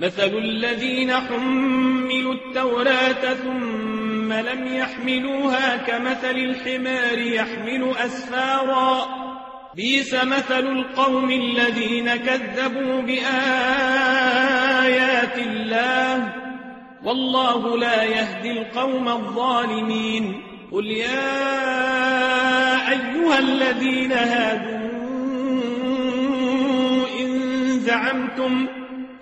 مثل الذين حملوا التوراة ثم لم يحملوها كمثل الحمار يحمل أسفارا. بيس مثل القوم الذين كذبوا بآيات الله. والله لا يهدي القوم الظالمين. قل يا أيها الذين هادوا إن زعمتم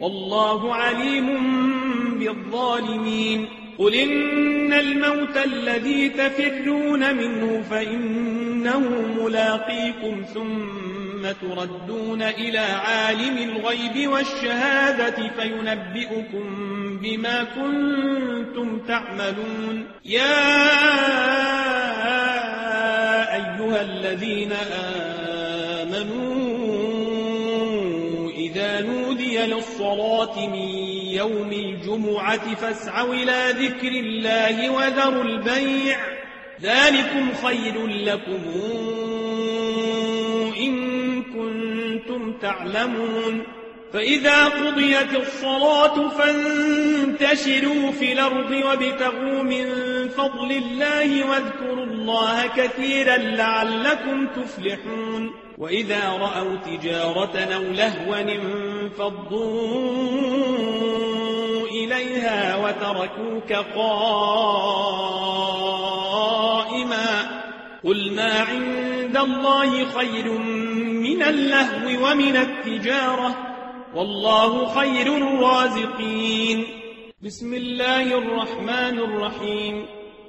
والله عليم بالظالمين. قل إن الموت الذي تفرون منه فإنه ملاقيكم ثم تردون إلى عالم الغيب والشهادة فينبئكم بما كنتم تعملون. يا أيها الذين آمنوا للصلاة من يوم الجمعة فاسعوا إلى ذكر الله وذروا البيع. ذلكم خير لكم إن كنتم تعلمون. فإذا قضيت الصلاة فانتشروا في الأرض وابتغوا من فضل الله واذكروا الله كثيرا لعلكم تفلحون وإذا رأوا تجارة أو لهوا انفضوا إليها وتركوك قائما قل ما عند الله خير من اللهو ومن التجارة والله خير الرازقين بسم الله الرحمن الرحيم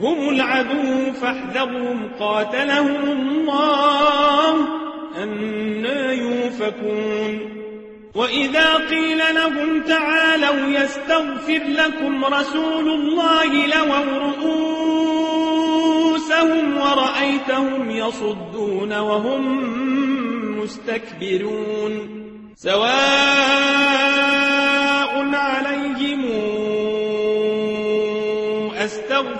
هم العدو فاحذرهم قاتلهم الله. أنا يوفكون. وإذا قيل لهم تعالوا يستغفر لكم رسول الله لووا رؤوسهم ورأيتهم يصدون وهم مستكبرون. سواء عليهم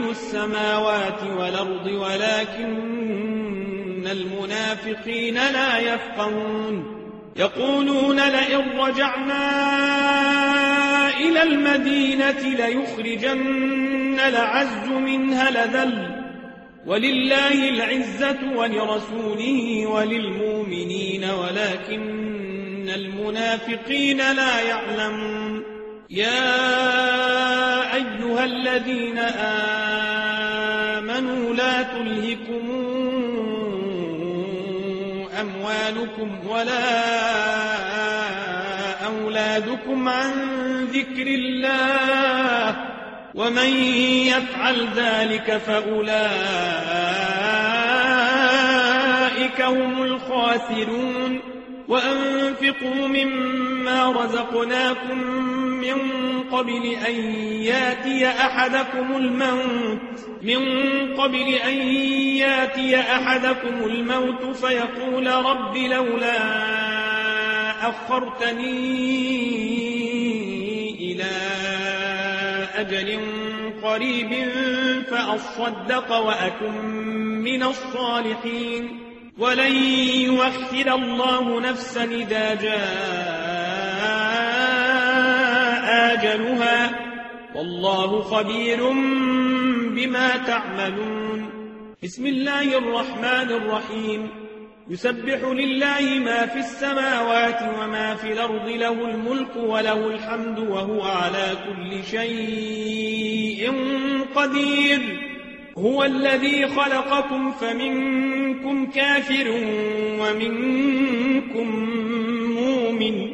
السماوات والأرض ولكن المنافقين لا يفقهون. يقولون لئن رجعنا إلى المدينة ليخرجن لعز منها لذل. ولله العزة ولرسوله وللمؤمنين ولكن المنافقين لا يعلمون. يا أيها الذين آمنوا تلهكم أموالكم ولا أولادكم عن ذكر الله ومن يفعل ذلك فأولئك هم الخاسرون وأنفقوا مما رزقناكم من قبل أن ياتي أحدكم الموت. من قبل أن ياتي أحدكم الموت فيقول رب لولا أخرتني إلى أجل قريب فأصدق وأكن من الصالحين. ولن يوخر الله نفسا إذا جاء آجلها والله خبير بما تعملون. بسم الله الرحمن الرحيم. يسبح لله ما في السماوات وما في الأرض له الملك وله الحمد وهو على كل شيء قدير. هو الذي خلقكم فمنكم كافر ومنكم مؤمن.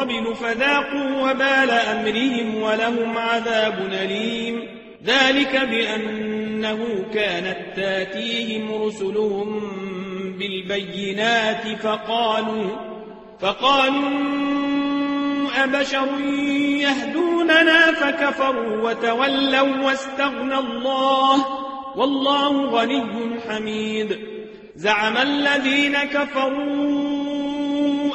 قبل فذاقوا وبال أمرهم ولهم عذاب أليم. ذلك بأنه كانت تأتيهم رسلهم بالبينات فقالوا فقالوا أبشر يهدوننا فكفروا وتولوا واستغنى الله والله غني حميد. زعم الذين كفروا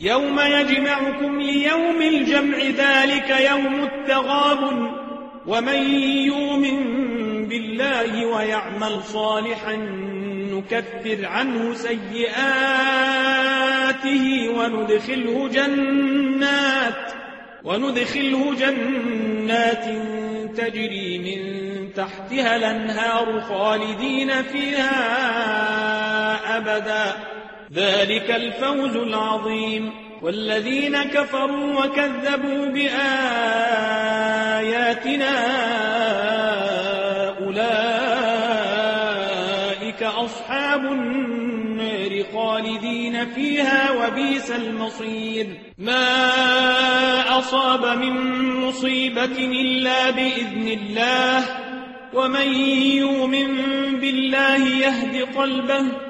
يوم يجمعكم ليوم الجمع ذلك يوم التغاب ومن يؤمن بالله ويعمل صالحا نكفر عنه سيئاته وندخله جنات وندخله جنات تجري من تحتها الأنهار خالدين فيها أبدا. ذلك الفوز العظيم. والذين كفروا وكذبوا بآياتنا أولئك أصحاب النار خالدين فيها وبيس المصير. ما أصاب من مصيبة إلا بإذن الله. ومن يؤمن بالله يهد قلبه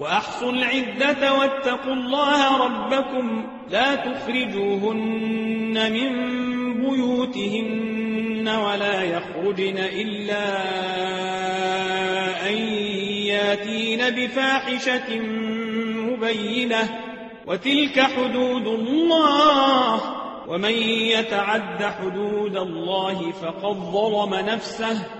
وأحصوا العدة واتقوا الله ربكم لا تخرجوهن من بيوتهن ولا يخرجن إلا أن ياتين بفاحشة مبينة وتلك حدود الله ومن يتعد حدود الله فقد ظلم نفسه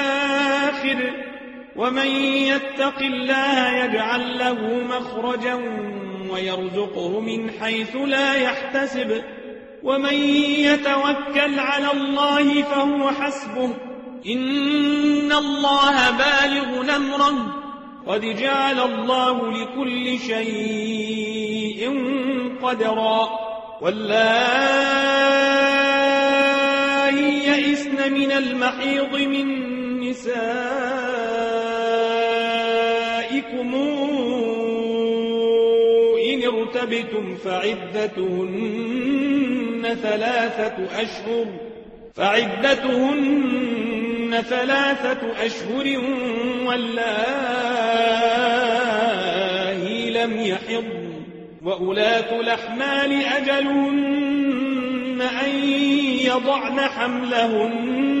ومن يتق الله يجعل له مخرجا ويرزقه من حيث لا يحتسب ومن يتوكل على الله فهو حسبه إن الله بالغ نمره قد جعل الله لكل شيء قدرا واللائي يئسن من المحيض من نسائكم إن ارتبتم فعدتهن ثلاثة أشهر فعدتهن ثلاثة أشهر واللائي لم يحضن وأولاة الأحمال أجلهن أن يضعن حملهن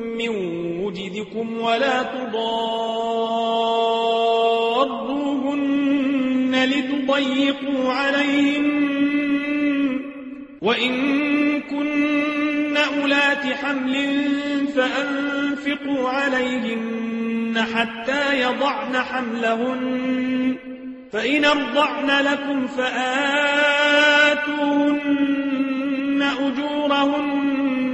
من وجدكم ولا تضاروهن لتضيقوا عليهم وإن كن أولات حمل فأنفقوا عليهن حتى يضعن حملهن فإن أرضعن لكم فآتوهن أجورهن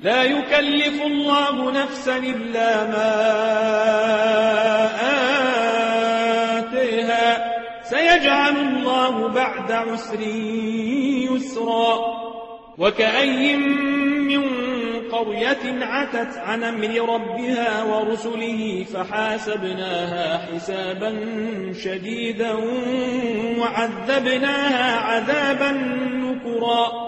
لا يكلف الله نفسا إلا ما آتيها. سيجعل الله بعد عسر يسرا. وكأي من قرية عتت عن أمر ربها ورسله فحاسبناها حسابا شديدا وعذبناها عذابا نكرا.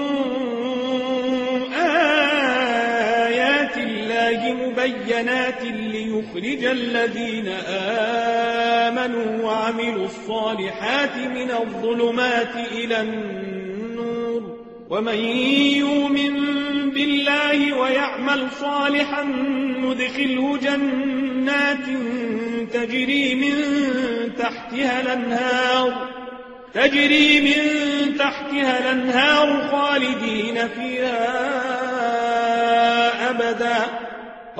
مبينات ليخرج الذين آمنوا وعملوا الصالحات من الظلمات إلى النور. ومن يؤمن بالله ويعمل صالحا ندخله جنات تجري من تحتها الأنهار. تجري من تحتها الأنهار خالدين فيها أبداً.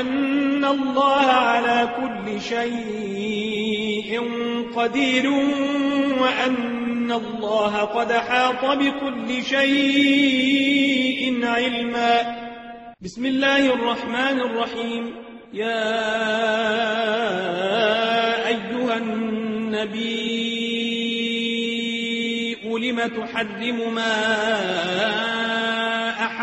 أن الله على كل شيء قدير وأن الله قد حاط بكل شيء علما. بسم الله الرحمن الرحيم. يا أيها النبي لم تحرم ما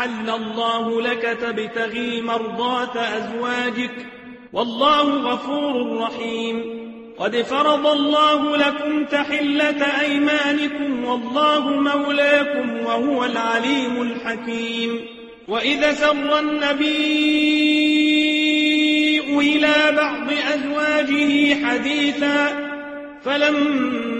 أحل الله لك تبتغي مرضات أزواجك والله غفور رحيم. قد فرض الله لكم تحلة أيمانكم والله مولاكم وهو العليم الحكيم. وإذا سر النبي إلى بعض أزواجه حديثا فلما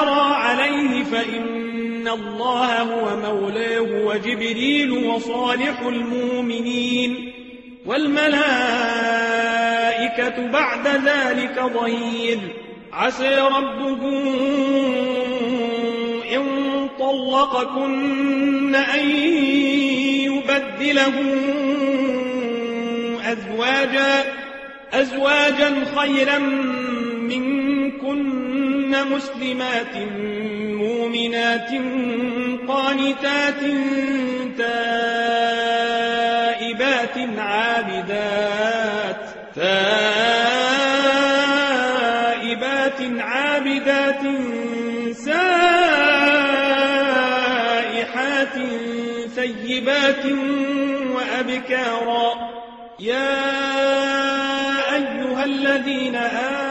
فإن الله هو مولاه وجبريل وصالح المؤمنين والملائكة بعد ذلك ظهير عسى ربه إن طلقكن أن يبدله أزواجا أزواجا خيرا كن مسلمات مؤمنات قانتات تائبات عابدات تائبات عابدات سائحات ثيبات وأبكارا يا أيها الذين آمنوا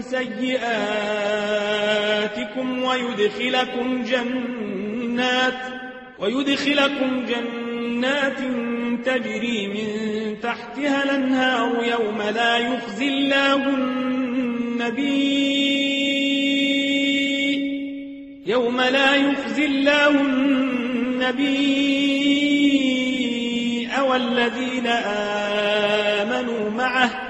سيئاتكم ويدخلكم جنات ويدخلكم جنات تجري من تحتها الانهار يوم لا يخزي الله يوم لا يخزي الله النبي والذين آمنوا معه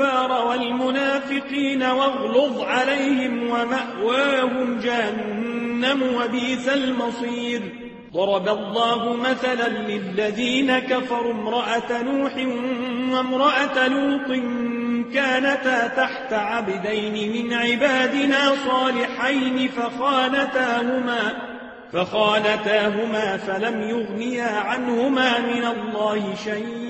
الكفار والمنافقين واغلظ عليهم ومأواهم جهنم وبيس المصير. ضرب الله مثلا للذين كفروا امرأة نوح وامرأة لوط كانتا تحت عبدين من عبادنا صالحين فخانتاهما فخانتاهما فلم يغنيا عنهما من الله شيئا.